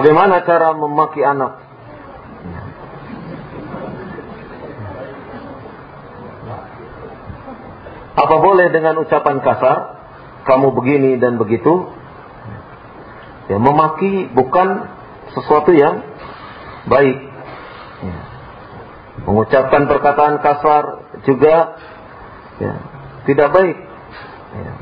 Bagaimana cara memaki anak? Apa boleh dengan ucapan kasar? Kamu begini dan begitu? Ya, memaki bukan sesuatu yang baik. Ya. Mengucapkan perkataan kasar juga ya, tidak baik. Ya.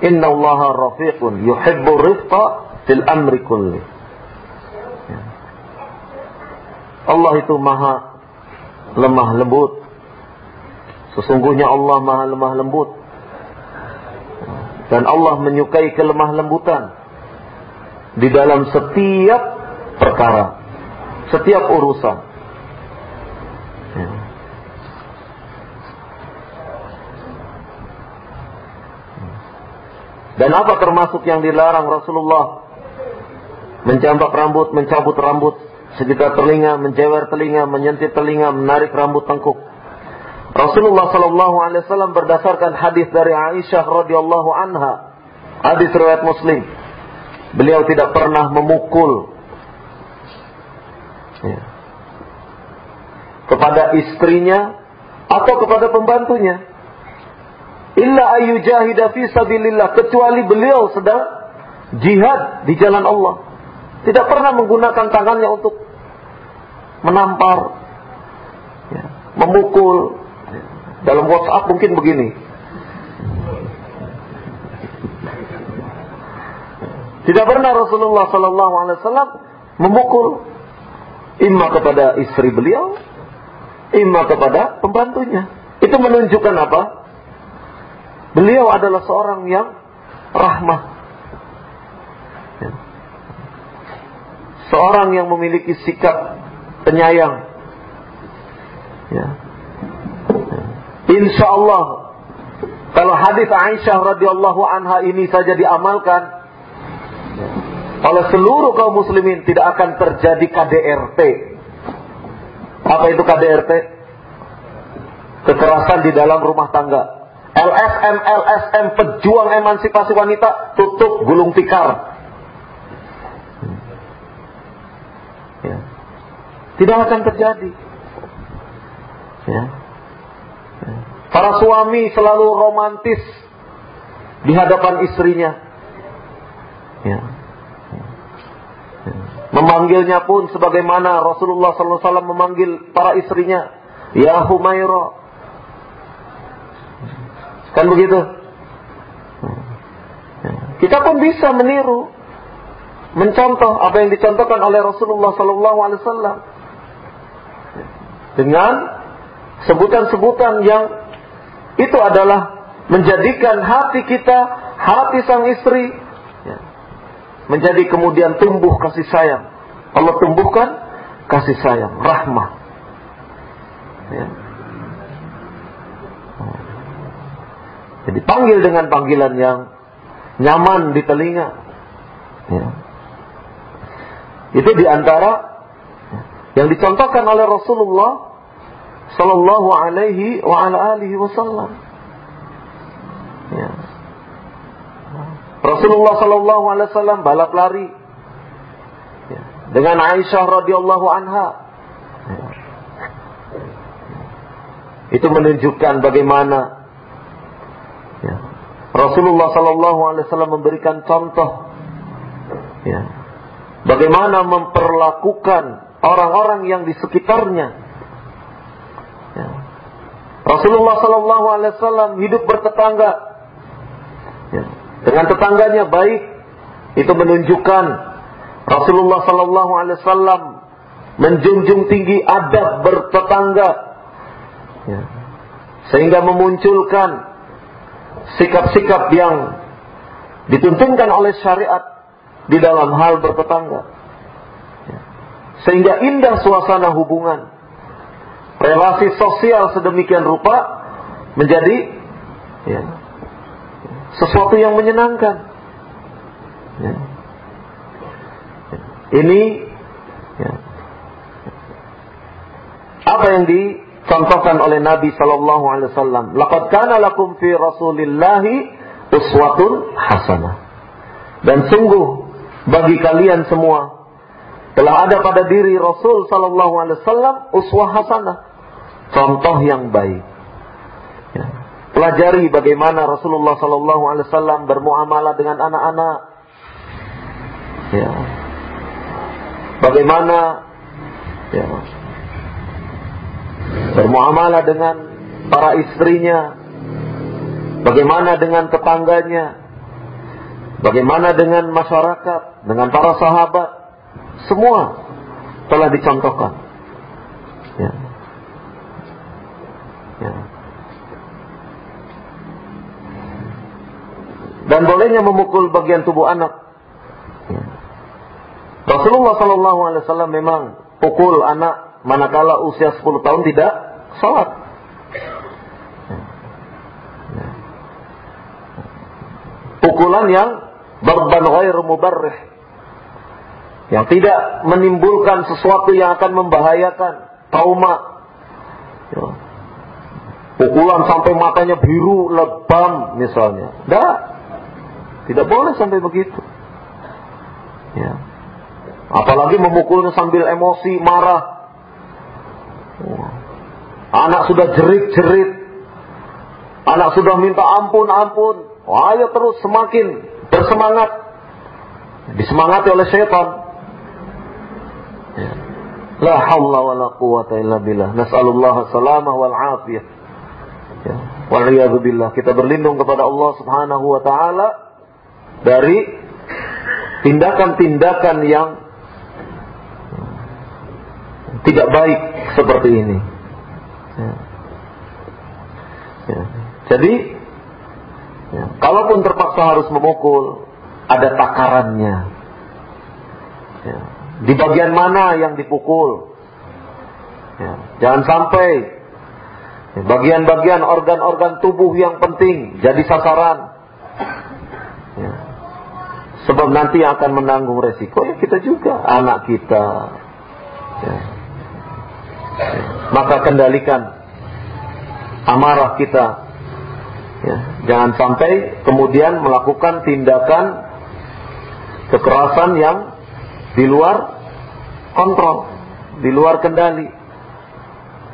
Inna Allah rafiqun yuhibbu rifqa fil amri kulli. Allah itu maha lemah lembut. Sesungguhnya Allah maha lemah lembut. Dan Allah menyukai kelemah lembutan di dalam setiap perkara, setiap urusan. Dan apa termasuk yang dilarang Rasulullah? Mencambak rambut, mencabut rambut, sekitar telinga, menjewer telinga, menyentit telinga, menarik rambut tengkuk. Rasulullah Shallallahu Alaihi Wasallam berdasarkan hadis dari Aisyah radhiyallahu anha, hadis riwayat Muslim, beliau tidak pernah memukul ya, kepada istrinya atau kepada pembantunya. Illa ayu jahida fi sabilillah kecuali beliau sedang jihad di jalan Allah. Tidak pernah menggunakan tangannya untuk menampar, ya, memukul. Dalam WhatsApp mungkin begini. Tidak pernah Rasulullah Sallallahu Alaihi Wasallam memukul imma kepada istri beliau, imma kepada pembantunya. Itu menunjukkan apa? Beliau adalah seorang yang rahmah. seorang yang memiliki sikap penyayang. Ya. Insya Allah kalau hadis Aisyah radhiyallahu anha ini saja diamalkan oleh seluruh kaum muslimin tidak akan terjadi KDRT. Apa itu KDRT? Kekerasan di dalam rumah tangga. LSM, LSM, pejuang emansipasi wanita, tutup gulung tikar. Tidak akan terjadi. Ya. Para suami selalu romantis di hadapan istrinya. Ya. Memanggilnya pun sebagaimana Rasulullah SAW memanggil para istrinya. Ya Humaira. Kan begitu? Kita pun bisa meniru, mencontoh apa yang dicontohkan oleh Rasulullah SAW dengan sebutan-sebutan yang itu adalah menjadikan hati kita, hati sang istri ya, menjadi kemudian tumbuh kasih sayang. Allah tumbuhkan kasih sayang, rahmah. Ya. Jadi panggil dengan panggilan yang nyaman di telinga. Ya. Itu di antara yang dicontohkan oleh Rasulullah sallallahu alaihi wasallam. Ya. Rasulullah sallallahu alaihi wasallam balap lari ya. dengan Aisyah radhiyallahu anha. Ya. Itu menunjukkan bagaimana. Rasulullah sallallahu alaihi wasallam memberikan contoh ya. Bagaimana memperlakukan orang-orang yang di sekitarnya Ya. Rasulullah Sallallahu Alaihi Wasallam hidup bertetangga ya. dengan tetangganya baik itu menunjukkan Rasulullah Sallallahu Alaihi Wasallam menjunjung tinggi adab bertetangga ya. sehingga memunculkan sikap-sikap yang dituntunkan oleh syariat di dalam hal bertetangga ya. sehingga indah suasana hubungan relasi sosial sedemikian rupa menjadi ya, sesuatu yang menyenangkan. Ya. Ini ya, apa yang dicontohkan oleh Nabi Shallallahu Alaihi Wasallam. Laqad kana lakum fi Rasulillahi uswatun hasanah. Dan sungguh bagi kalian semua telah ada pada diri Rasul sallallahu alaihi wasallam uswah hasanah, contoh yang baik. Ya. Pelajari bagaimana Rasulullah sallallahu alaihi wasallam bermuamalah dengan anak-anak. Ya. Bagaimana ya, bermuamalah dengan para istrinya, bagaimana dengan tetangganya, bagaimana dengan masyarakat, dengan para sahabat, semua telah dicontohkan. Ya. Ya. Dan bolehnya memukul bagian tubuh anak. Ya. Rasulullah Shallallahu Alaihi Wasallam memang pukul anak manakala usia 10 tahun tidak sholat. Pukulan yang berban ghair mubarrih. Yang tidak menimbulkan sesuatu yang akan membahayakan trauma. Ya. Pukulan sampai matanya biru, lebam misalnya. Tidak. Tidak boleh sampai begitu. Ya. Apalagi memukulnya sambil emosi, marah. Anak sudah jerit-jerit. Anak sudah minta ampun, ampun. Wah, ayo terus semakin bersemangat. Disemangati oleh setan. Ya. La hawla wa la quwata illa billah. Nas'alullah salamah wal afiyah. Ya. Billah. Kita berlindung kepada Allah subhanahu wa ta'ala dari tindakan-tindakan yang tidak baik seperti ini. Ya. Ya. Jadi, ya, kalaupun terpaksa harus memukul, ada takarannya. Ya. Di bagian mana yang dipukul? Ya. Jangan sampai ya, bagian-bagian organ-organ tubuh yang penting jadi sasaran. Ya. Sebab nanti akan menanggung resiko ya kita juga, anak kita. Ya maka kendalikan amarah kita. Ya, jangan sampai kemudian melakukan tindakan kekerasan yang di luar kontrol, di luar kendali.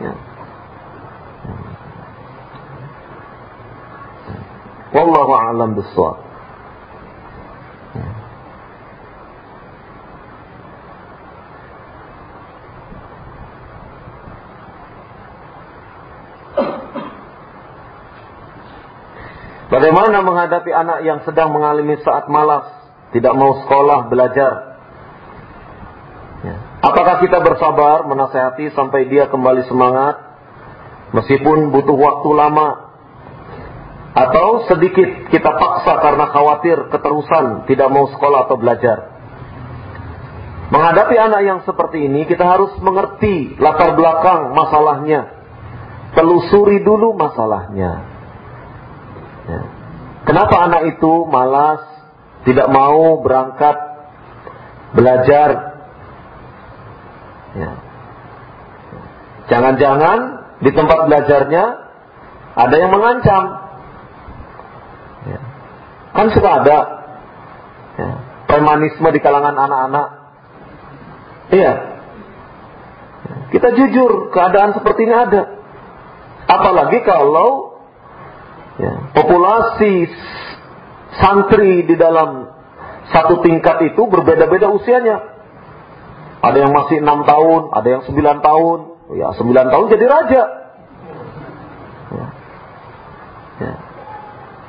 Ya. Wallahu a'lam bishawab. Bagaimana menghadapi anak yang sedang mengalami saat malas, tidak mau sekolah, belajar? Ya. Apakah kita bersabar menasehati sampai dia kembali semangat, meskipun butuh waktu lama? Atau sedikit kita paksa karena khawatir keterusan tidak mau sekolah atau belajar? Menghadapi anak yang seperti ini, kita harus mengerti latar belakang masalahnya. Telusuri dulu masalahnya. Ya. Kenapa anak itu malas, tidak mau berangkat belajar? Ya. Jangan-jangan di tempat belajarnya ada yang mengancam. Ya. Kan suka ada ya, premanisme di kalangan anak-anak. Iya. Kita jujur, keadaan seperti ini ada. Apalagi kalau ya, populasi santri di dalam satu tingkat itu berbeda-beda usianya. Ada yang masih enam tahun, ada yang sembilan tahun. Ya, sembilan tahun jadi raja. Ya. Ya.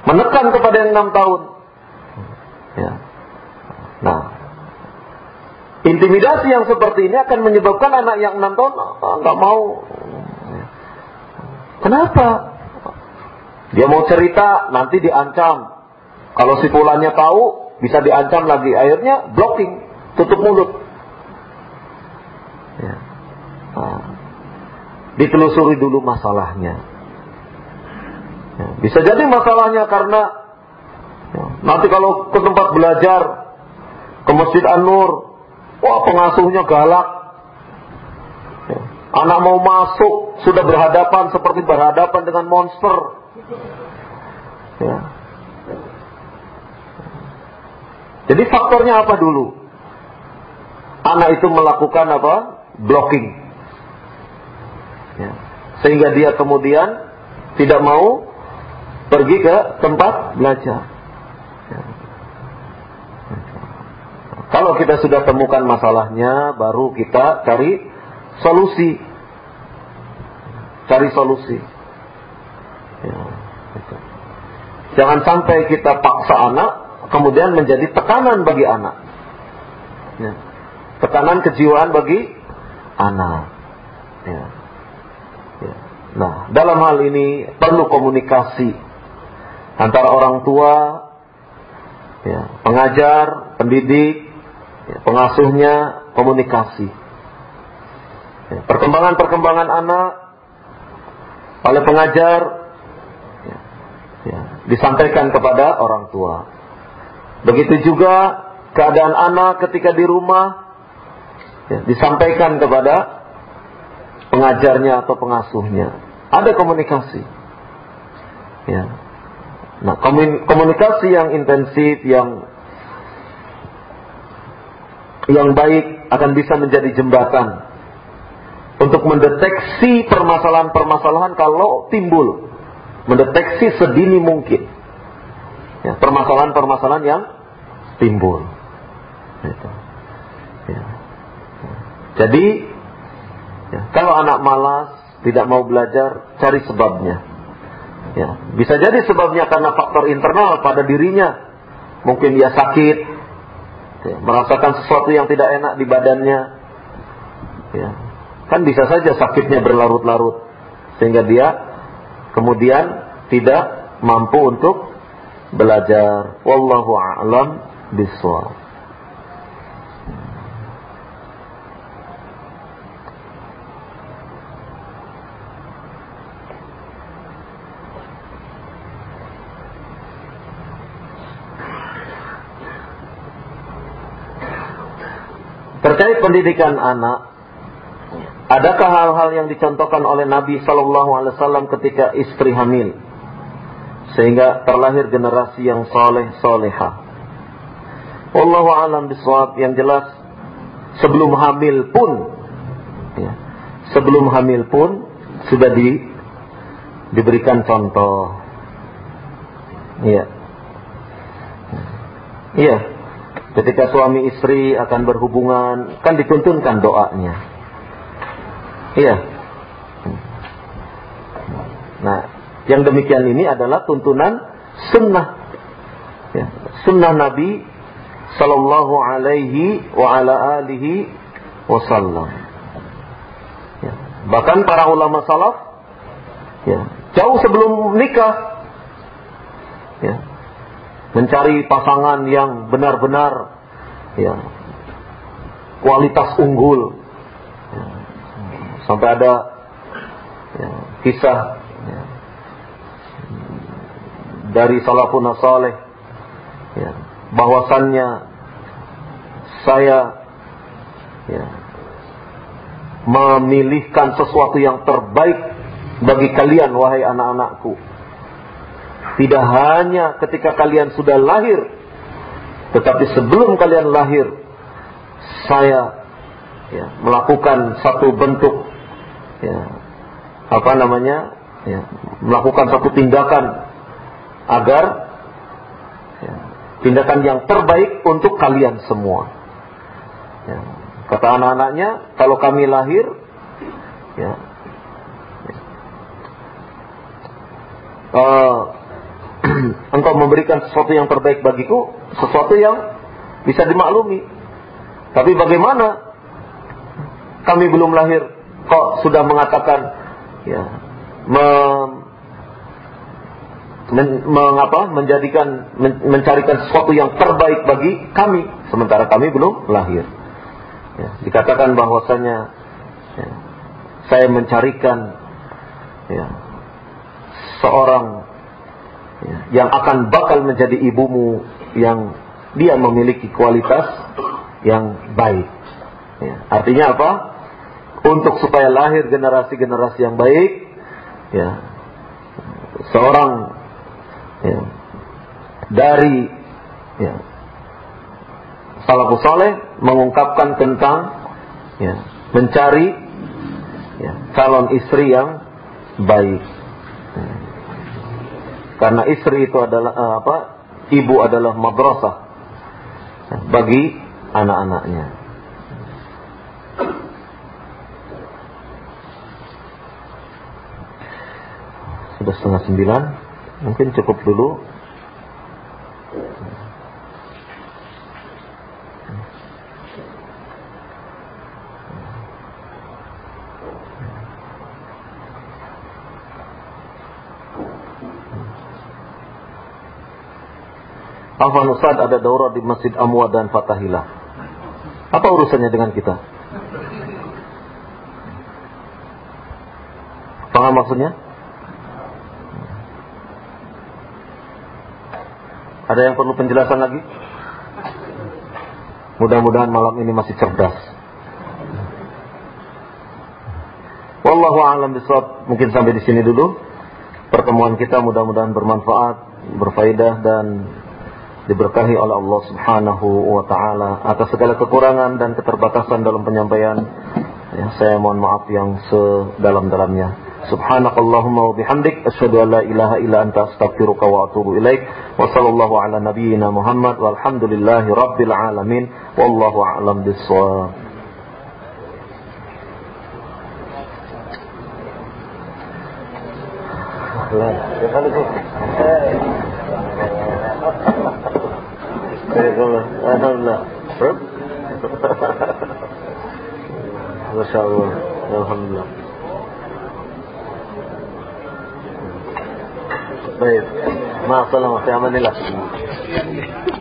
Menekan kepada yang enam tahun. Ya. Nah, intimidasi yang seperti ini akan menyebabkan anak yang enam tahun ah, nggak mau. Ya. Kenapa? Dia mau cerita, nanti diancam. Kalau si pulangnya tahu, bisa diancam lagi. Akhirnya blocking, tutup mulut. Ya. Nah. Ditelusuri dulu masalahnya. Ya. Bisa jadi masalahnya karena ya, nanti kalau ke tempat belajar, ke Masjid An-Nur, wah pengasuhnya galak. Ya. Anak mau masuk, sudah berhadapan seperti berhadapan dengan monster. Ya. Jadi faktornya apa dulu? Anak itu melakukan apa? Blocking. Ya. Sehingga dia kemudian tidak mau pergi ke tempat belajar. Ya. Kalau kita sudah temukan masalahnya, baru kita cari solusi. Cari solusi. Ya. Jangan sampai kita paksa anak, kemudian menjadi tekanan bagi anak. Ya. Tekanan kejiwaan bagi anak. Ya. Ya. Nah, dalam hal ini perlu komunikasi antara orang tua, ya, pengajar, pendidik, ya, pengasuhnya, komunikasi. Ya, perkembangan-perkembangan anak oleh pengajar ya, ya, disampaikan kepada orang tua. Begitu juga keadaan anak ketika di rumah ya, disampaikan kepada pengajarnya atau pengasuhnya. Ada komunikasi. Ya. Nah, komunikasi yang intensif, yang yang baik akan bisa menjadi jembatan untuk mendeteksi permasalahan-permasalahan kalau timbul, mendeteksi sedini mungkin ya, permasalahan-permasalahan yang timbul. Gitu. Ya. Jadi ya, kalau anak malas tidak mau belajar, cari sebabnya. Ya, bisa jadi sebabnya karena faktor internal pada dirinya. Mungkin dia sakit, ya, merasakan sesuatu yang tidak enak di badannya. Ya, kan bisa saja sakitnya berlarut-larut sehingga dia kemudian tidak mampu untuk belajar. Wallahu a'lam bishawab. Terkait pendidikan anak, adakah hal-hal yang dicontohkan oleh Nabi Shallallahu Alaihi Wasallam ketika istri hamil? Sehingga terlahir generasi yang soleh soleha. Wallahu alam biswab yang jelas sebelum hamil pun ya, sebelum hamil pun sudah di, diberikan contoh. Iya. Iya. Ketika suami istri akan berhubungan kan dituntunkan doanya. Iya. Nah, yang demikian ini adalah tuntunan sunnah. Ya, sunnah Nabi Sallallahu alaihi wa ala alihi wasallam. Ya, bahkan para ulama salaf ya, jauh sebelum nikah ya, mencari pasangan yang benar-benar ya, kualitas unggul. Ya, sampai ada ya, kisah dari salafun saleh ya, bahwasannya saya ya, memilihkan sesuatu yang terbaik bagi kalian wahai anak-anakku. Tidak hanya ketika kalian sudah lahir tetapi sebelum kalian lahir saya ya, melakukan satu bentuk ya, apa namanya ya, melakukan satu tindakan agar ya, tindakan yang terbaik untuk kalian semua. Ya, kata anak-anaknya, kalau kami lahir, ya, uh, engkau memberikan sesuatu yang terbaik bagiku, sesuatu yang bisa dimaklumi. Tapi bagaimana kami belum lahir kok sudah mengatakan ya mem, men, mengapa menjadikan men, mencarikan sesuatu yang terbaik bagi kami sementara kami belum lahir. Ya, dikatakan bahwasanya ya, saya mencarikan ya, seorang ya, yang akan bakal menjadi ibumu yang dia memiliki kualitas yang baik. Ya, artinya apa? Untuk supaya lahir generasi-generasi yang baik, ya, seorang ya, dari ya, salafus saleh mengungkapkan tentang ya, mencari ya, calon istri yang baik. Karena istri itu adalah uh, apa? Ibu adalah madrasah bagi anak-anaknya. Sudah setengah sembilan, mungkin cukup dulu Afwan Ustaz ada daurah di Masjid Amwa dan Fatahilah. Apa urusannya dengan kita? Paham maksudnya? Ada yang perlu penjelasan lagi? Mudah-mudahan malam ini masih cerdas. Wallahu a'lam bishawab. Mungkin sampai di sini dulu. Pertemuan kita mudah-mudahan bermanfaat, berfaedah dan diberkahi oleh Allah Subhanahu wa taala atas segala kekurangan dan keterbatasan dalam penyampaian ya, saya mohon maaf yang sedalam-dalamnya سبحانك اللهم وبحمدك أشهد أن لا إله إلا أنت أستغفرك وأتوب إليك وصلى الله على نبينا محمد والحمد لله رب العالمين والله أعلم بالصواب ما شاء الله الحمد لله Alhamdulillah. Baik. Maaf, salam. Fi amanillah.